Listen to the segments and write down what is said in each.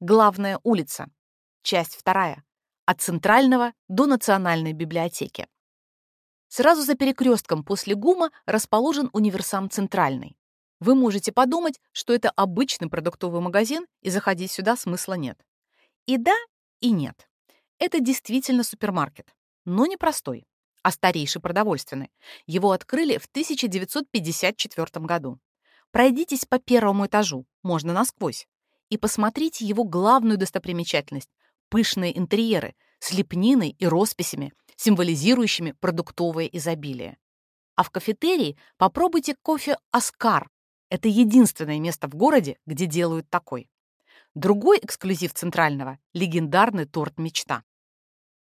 Главная улица. Часть вторая. От Центрального до Национальной библиотеки. Сразу за перекрестком после ГУМа расположен универсам Центральный. Вы можете подумать, что это обычный продуктовый магазин, и заходить сюда смысла нет. И да, и нет. Это действительно супермаркет, но не простой, а старейший продовольственный. Его открыли в 1954 году. Пройдитесь по первому этажу, можно насквозь, и посмотрите его главную достопримечательность — пышные интерьеры с лепниной и росписями, символизирующими продуктовое изобилие. А в кафетерии попробуйте кофе «Оскар». Это единственное место в городе, где делают такой. Другой эксклюзив Центрального — легендарный торт «Мечта».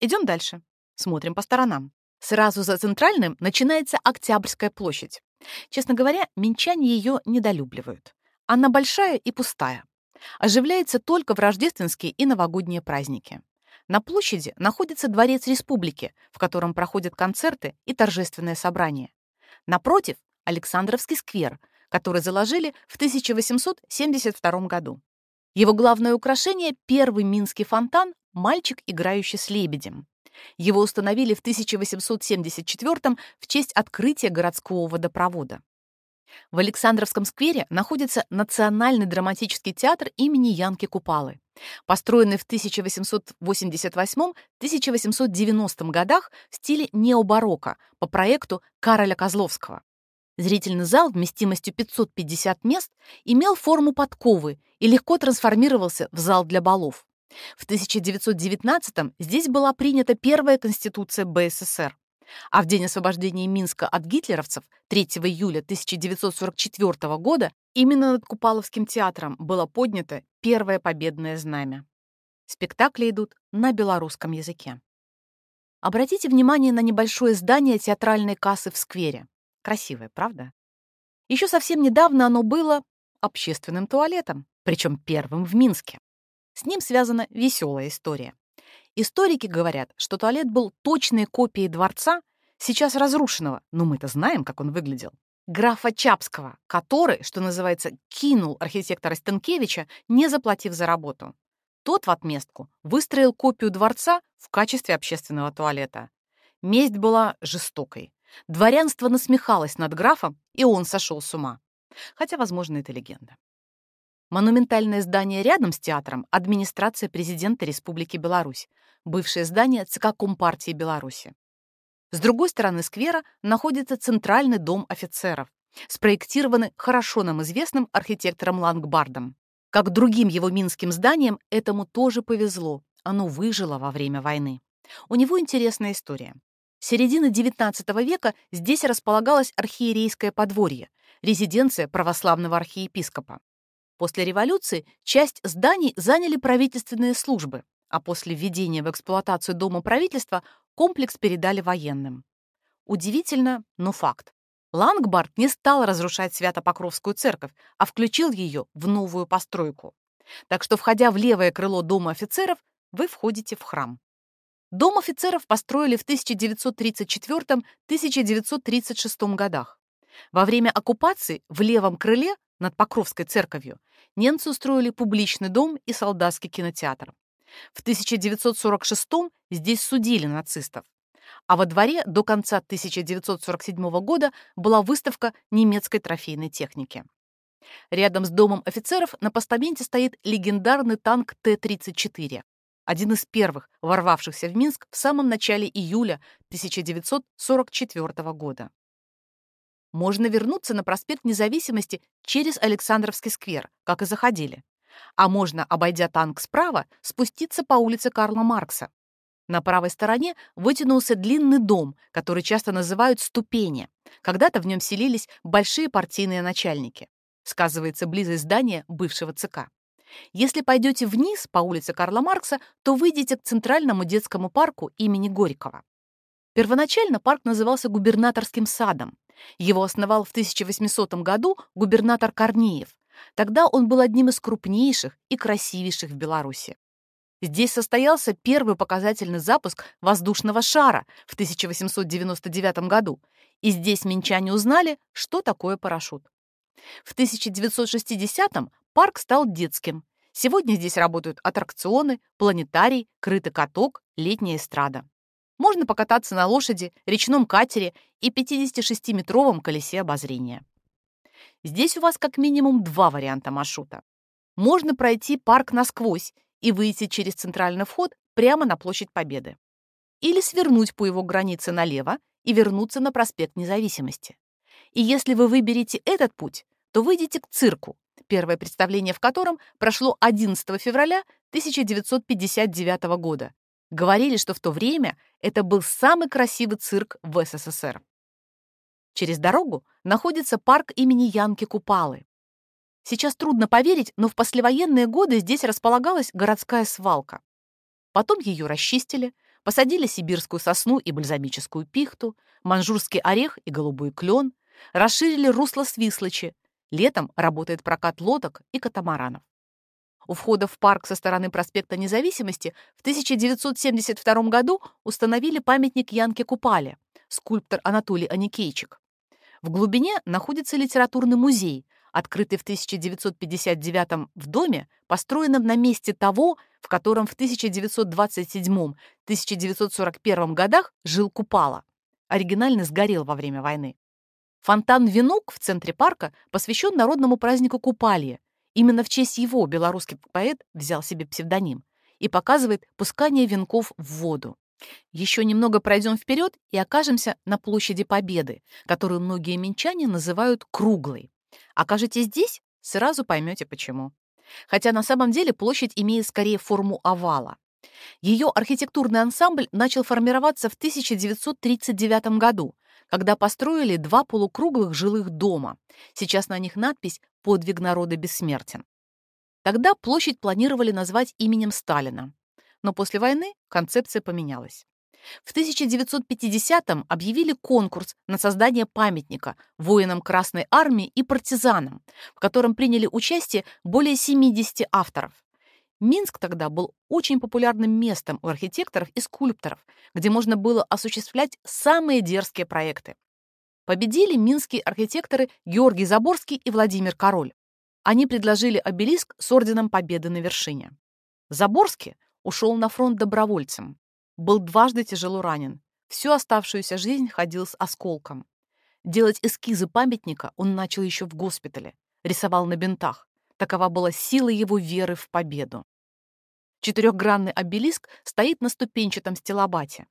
Идем дальше. Смотрим по сторонам. Сразу за Центральным начинается Октябрьская площадь. Честно говоря, минчане ее недолюбливают. Она большая и пустая. Оживляется только в рождественские и новогодние праздники. На площади находится Дворец Республики, в котором проходят концерты и торжественные собрания. Напротив – Александровский сквер, который заложили в 1872 году. Его главное украшение – первый минский фонтан «Мальчик, играющий с лебедем». Его установили в 1874 в честь открытия городского водопровода. В Александровском сквере находится Национальный драматический театр имени Янки Купалы, построенный в 1888-1890 годах в стиле необарокко по проекту Кароля Козловского. Зрительный зал вместимостью 550 мест имел форму подковы и легко трансформировался в зал для балов. В 1919-м здесь была принята первая конституция БССР. А в день освобождения Минска от гитлеровцев 3 июля 1944 года именно над Купаловским театром было поднято первое победное знамя. Спектакли идут на белорусском языке. Обратите внимание на небольшое здание театральной кассы в сквере. Красивое, правда? Еще совсем недавно оно было общественным туалетом, причем первым в Минске. С ним связана веселая история. Историки говорят, что туалет был точной копией дворца, сейчас разрушенного, но мы-то знаем, как он выглядел. Графа Чапского, который, что называется, кинул архитектора Стенкевича, не заплатив за работу. Тот в отместку выстроил копию дворца в качестве общественного туалета. Месть была жестокой. Дворянство насмехалось над графом, и он сошел с ума. Хотя, возможно, это легенда. Монументальное здание рядом с театром — администрация президента Республики Беларусь, бывшее здание ЦК Компартии Беларуси. С другой стороны сквера находится Центральный дом офицеров, спроектированный хорошо нам известным архитектором Лангбардом. Как другим его минским зданиям, этому тоже повезло, оно выжило во время войны. У него интересная история. С середины XIX века здесь располагалось архиерейское подворье, резиденция православного архиепископа. После революции часть зданий заняли правительственные службы, а после введения в эксплуатацию Дома правительства комплекс передали военным. Удивительно, но факт. Лангбард не стал разрушать Свято-Покровскую церковь, а включил ее в новую постройку. Так что, входя в левое крыло Дома офицеров, вы входите в храм. Дом офицеров построили в 1934-1936 годах. Во время оккупации в левом крыле над Покровской церковью немцы устроили публичный дом и солдатский кинотеатр. В 1946 здесь судили нацистов. А во дворе до конца 1947 года была выставка немецкой трофейной техники. Рядом с домом офицеров на постаменте стоит легендарный танк Т-34, один из первых, ворвавшихся в Минск в самом начале июля 1944 года можно вернуться на проспект Независимости через Александровский сквер, как и заходили. А можно, обойдя танк справа, спуститься по улице Карла Маркса. На правой стороне вытянулся длинный дом, который часто называют «ступени». Когда-то в нем селились большие партийные начальники. Сказывается близость здания бывшего ЦК. Если пойдете вниз по улице Карла Маркса, то выйдете к Центральному детскому парку имени Горького. Первоначально парк назывался губернаторским садом, его основал в 1800 году губернатор Корнеев. Тогда он был одним из крупнейших и красивейших в Беларуси. Здесь состоялся первый показательный запуск воздушного шара в 1899 году, и здесь минчане узнали, что такое парашют. В 1960-м парк стал детским. Сегодня здесь работают аттракционы, планетарий, крытый каток, летняя эстрада. Можно покататься на лошади, речном катере и 56-метровом колесе обозрения. Здесь у вас как минимум два варианта маршрута. Можно пройти парк насквозь и выйти через центральный вход прямо на площадь Победы. Или свернуть по его границе налево и вернуться на проспект Независимости. И если вы выберете этот путь, то выйдете к цирку, первое представление в котором прошло 11 февраля 1959 года. Говорили, что в то время это был самый красивый цирк в СССР. Через дорогу находится парк имени Янки Купалы. Сейчас трудно поверить, но в послевоенные годы здесь располагалась городская свалка. Потом ее расчистили, посадили сибирскую сосну и бальзамическую пихту, манжурский орех и голубой клен, расширили русло Свислочи, Летом работает прокат лодок и катамаранов. У входа в парк со стороны проспекта Независимости в 1972 году установили памятник Янке Купале, скульптор Анатолий Аникейчик. В глубине находится литературный музей, открытый в 1959 в доме, построенном на месте того, в котором в 1927-1941 годах жил Купала. Оригинально сгорел во время войны. Фонтан «Венок» в центре парка посвящен народному празднику Купалье. Именно в честь его белорусский поэт взял себе псевдоним и показывает пускание венков в воду. Еще немного пройдем вперед и окажемся на площади Победы, которую многие минчане называют круглой. Окажетесь здесь, сразу поймете почему. Хотя на самом деле площадь имеет скорее форму овала. Ее архитектурный ансамбль начал формироваться в 1939 году, когда построили два полукруглых жилых дома. Сейчас на них надпись «Подвиг народа бессмертен». Тогда площадь планировали назвать именем Сталина. Но после войны концепция поменялась. В 1950-м объявили конкурс на создание памятника воинам Красной Армии и партизанам, в котором приняли участие более 70 авторов. Минск тогда был очень популярным местом у архитекторов и скульпторов, где можно было осуществлять самые дерзкие проекты. Победили минские архитекторы Георгий Заборский и Владимир Король. Они предложили обелиск с орденом Победы на вершине. Заборский ушел на фронт добровольцем. Был дважды тяжело ранен. Всю оставшуюся жизнь ходил с осколком. Делать эскизы памятника он начал еще в госпитале. Рисовал на бинтах. Такова была сила его веры в победу. Четырехгранный обелиск стоит на ступенчатом стелобате.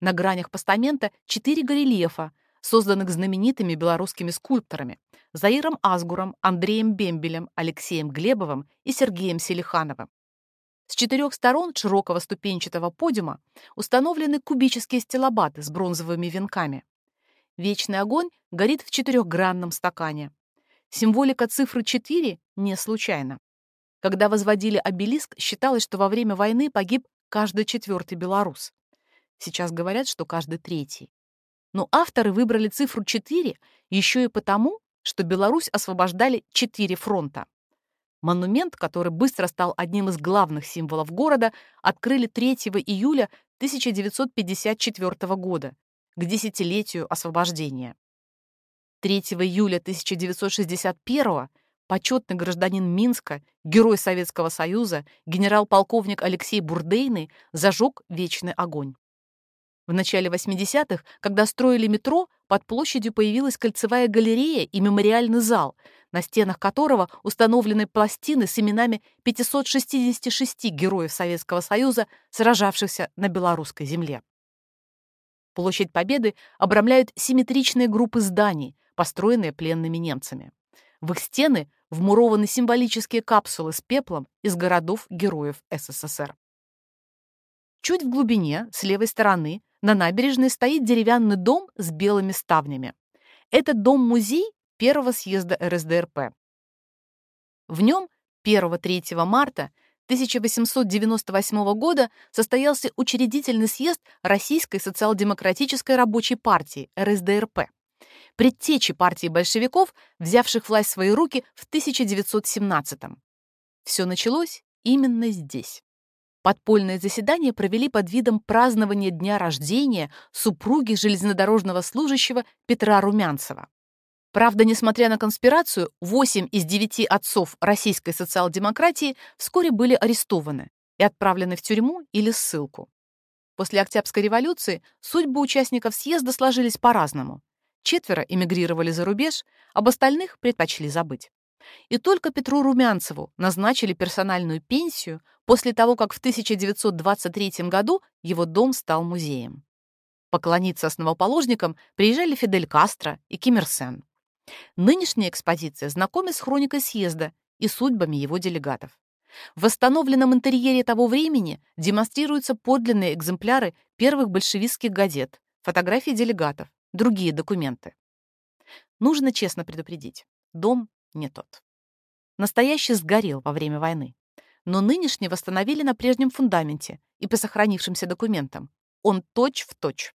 На гранях постамента четыре горельефа, созданных знаменитыми белорусскими скульпторами Заиром Азгуром, Андреем Бембелем, Алексеем Глебовым и Сергеем Селихановым. С четырех сторон широкого ступенчатого подиума установлены кубические стелобаты с бронзовыми венками. Вечный огонь горит в четырехгранном стакане. Символика цифры 4 не случайна. Когда возводили обелиск, считалось, что во время войны погиб каждый четвертый белорус. Сейчас говорят, что каждый третий. Но авторы выбрали цифру 4 еще и потому, что Беларусь освобождали четыре фронта. Монумент, который быстро стал одним из главных символов города, открыли 3 июля 1954 года, к десятилетию освобождения. 3 июля 1961 почетный гражданин Минска, герой Советского Союза, генерал-полковник Алексей Бурдейный зажег вечный огонь. В начале 80-х, когда строили метро, под площадью появилась кольцевая галерея и мемориальный зал, на стенах которого установлены пластины с именами 566 героев Советского Союза, сражавшихся на белорусской земле. Площадь Победы обрамляют симметричные группы зданий, построенные пленными немцами. В их стены вмурованы символические капсулы с пеплом из городов-героев СССР. Чуть в глубине, с левой стороны, на набережной стоит деревянный дом с белыми ставнями. Это дом-музей первого съезда РСДРП. В нем 1-3 марта 1898 года состоялся учредительный съезд Российской социал-демократической рабочей партии РСДРП предтечи партии большевиков, взявших власть в свои руки в 1917-м. Все началось именно здесь. Подпольное заседание провели под видом празднования дня рождения супруги железнодорожного служащего Петра Румянцева. Правда, несмотря на конспирацию, 8 из 9 отцов российской социал-демократии вскоре были арестованы и отправлены в тюрьму или ссылку. После Октябрьской революции судьбы участников съезда сложились по-разному. Четверо эмигрировали за рубеж, об остальных предпочли забыть. И только Петру Румянцеву назначили персональную пенсию после того, как в 1923 году его дом стал музеем. Поклониться основоположникам приезжали Фидель Кастро и Ким Ир Сен. Нынешняя экспозиция знакомит с хроникой съезда и судьбами его делегатов. В восстановленном интерьере того времени демонстрируются подлинные экземпляры первых большевистских газет, фотографии делегатов, другие документы. Нужно честно предупредить, дом не тот. Настоящий сгорел во время войны, но нынешний восстановили на прежнем фундаменте и по сохранившимся документам. Он точь в точь.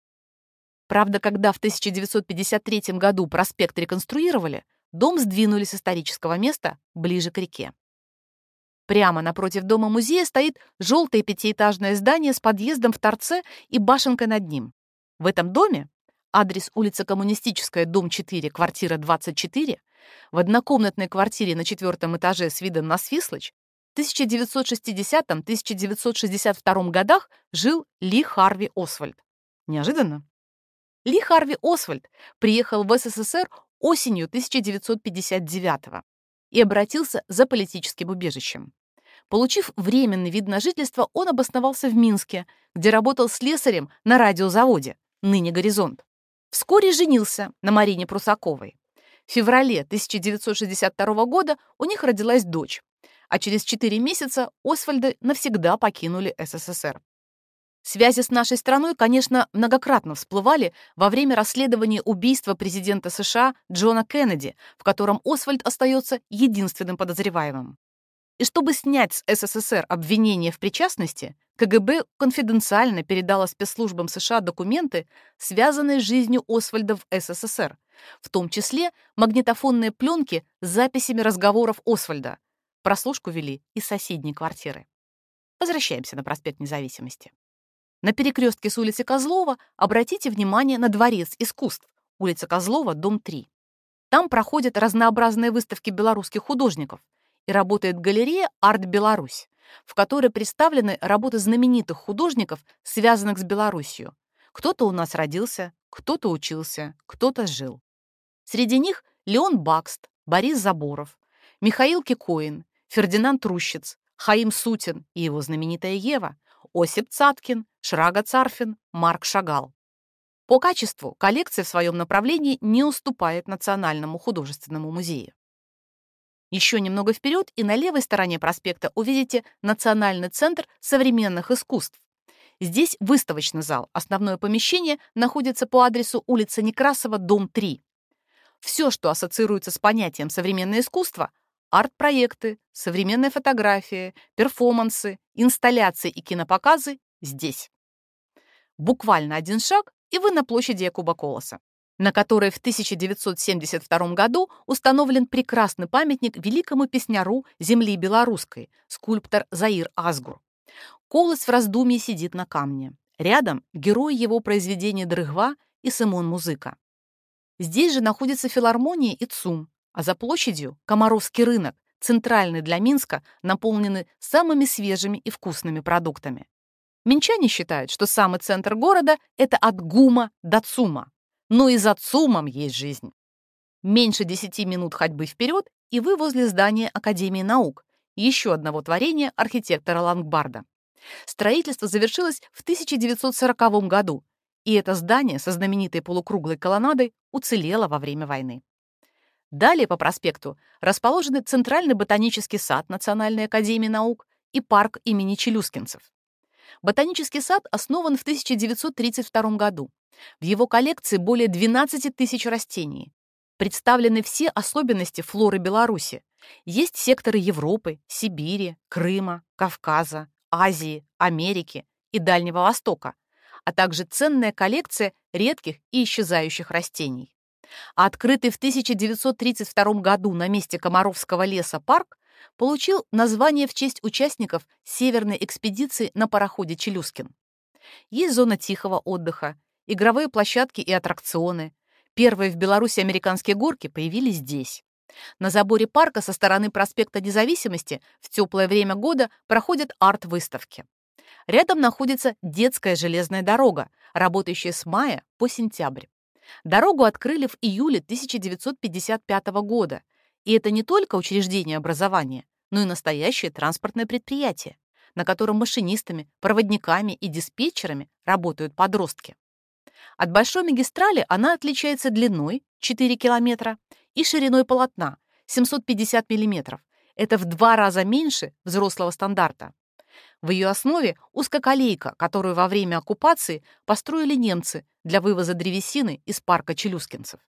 Правда, когда в 1953 году проспект реконструировали, дом сдвинули с исторического места ближе к реке. Прямо напротив дома музея стоит желтое пятиэтажное здание с подъездом в торце и башенкой над ним. В этом доме адрес улица Коммунистическая, дом 4, квартира 24, в однокомнатной квартире на четвертом этаже с видом на Свислочь в 1960-1962 годах жил Ли Харви Освальд. Неожиданно. Ли Харви Освальд приехал в СССР осенью 1959 и обратился за политическим убежищем. Получив временный вид на жительство, он обосновался в Минске, где работал слесарем на радиозаводе, ныне «Горизонт». Вскоре женился на Марине Прусаковой. Феврале 1962 года у них родилась дочь, а через 4 месяца Освальды навсегда покинули СССР. Связи с нашей страной, конечно, многократно всплывали во время расследования убийства президента США Джона Кеннеди, в котором Освальд остается единственным подозреваемым. И чтобы снять с СССР обвинение в причастности, КГБ конфиденциально передала спецслужбам США документы, связанные с жизнью Освальда в СССР, в том числе магнитофонные пленки с записями разговоров Освальда. Прослушку вели из соседней квартиры. Возвращаемся на проспект Независимости. На перекрестке с улицы Козлова обратите внимание на Дворец искусств, улица Козлова, дом 3. Там проходят разнообразные выставки белорусских художников и работает галерея «Арт Беларусь», в которой представлены работы знаменитых художников, связанных с Белоруссией. Кто-то у нас родился, кто-то учился, кто-то жил. Среди них Леон Бакст, Борис Заборов, Михаил Кикоин, Фердинанд Трущиц, Хаим Сутин и его знаменитая Ева, Осип Цаткин, Шрага Царфин, Марк Шагал. По качеству коллекция в своем направлении не уступает Национальному художественному музею. Еще немного вперед, и на левой стороне проспекта увидите Национальный центр современных искусств. Здесь выставочный зал. Основное помещение находится по адресу улица Некрасова, дом 3. Все, что ассоциируется с понятием современное искусство, арт-проекты, современная фотография, перформансы, инсталляции и кинопоказы здесь. Буквально один шаг, и вы на площади Якуба Колоса, на которой в 1972 году установлен прекрасный памятник великому песняру земли белорусской, скульптор Заир Азгур. Колос в раздумье сидит на камне. Рядом герой его произведения Дрыгва и Симон Музыка. Здесь же находится филармония и ЦУМ, а за площадью – Комаровский рынок, центральный для Минска, наполненный самыми свежими и вкусными продуктами. Минчане считают, что самый центр города – это от ГУМа до ЦУМа. Но и за ЦУМом есть жизнь. Меньше 10 минут ходьбы вперед, и вы возле здания Академии наук, еще одного творения архитектора Лангбарда. Строительство завершилось в 1940 году, и это здание со знаменитой полукруглой колоннадой уцелело во время войны. Далее по проспекту расположены Центральный ботанический сад Национальной академии наук и парк имени Челюскинцев. Ботанический сад основан в 1932 году. В его коллекции более 12 тысяч растений. Представлены все особенности флоры Беларуси. Есть секторы Европы, Сибири, Крыма, Кавказа, Азии, Америки и Дальнего Востока, а также ценная коллекция редких и исчезающих растений открытый в 1932 году на месте Комаровского леса парк получил название в честь участников северной экспедиции на пароходе «Челюскин». Есть зона тихого отдыха, игровые площадки и аттракционы, Первые в Беларуси американские горки появились здесь. На заборе парка со стороны проспекта Независимости в теплое время года проходят арт-выставки. Рядом находится детская железная дорога, работающая с мая по сентябрь. Дорогу открыли в июле 1955 года, и это не только учреждение образования, но и настоящее транспортное предприятие, на котором машинистами, проводниками и диспетчерами работают подростки. От большой магистрали она отличается длиной 4 километра и шириной полотна 750 миллиметров. Это в два раза меньше взрослого стандарта. В ее основе узкоколейка, которую во время оккупации построили немцы для вывоза древесины из парка Челюскинцев.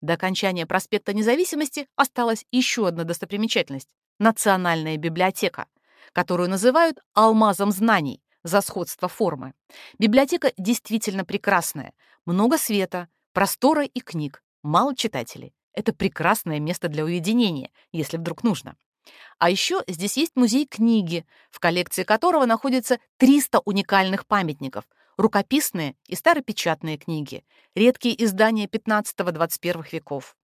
До окончания проспекта Независимости осталась еще одна достопримечательность — Национальная библиотека, которую называют «алмазом знаний» за сходство формы. Библиотека действительно прекрасная. Много света, простора и книг, мало читателей. Это прекрасное место для уединения, если вдруг нужно. А еще здесь есть музей книги, в коллекции которого находится 300 уникальных памятников, рукописные и старопечатные книги, редкие издания 15-21 веков.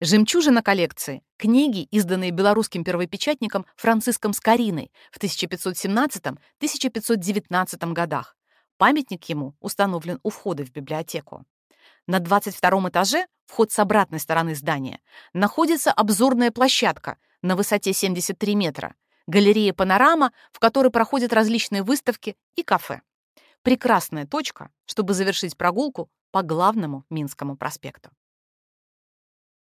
Жемчужина коллекции — книги, изданные белорусским первопечатником Франциском Скориной в 1517-1519 годах. Памятник ему установлен у входа в библиотеку. На 22 этаже, вход с обратной стороны здания, находится обзорная площадка на высоте 73 метра, галерея «Панорама», в которой проходят различные выставки и кафе. Прекрасная точка, чтобы завершить прогулку по главному Минскому проспекту.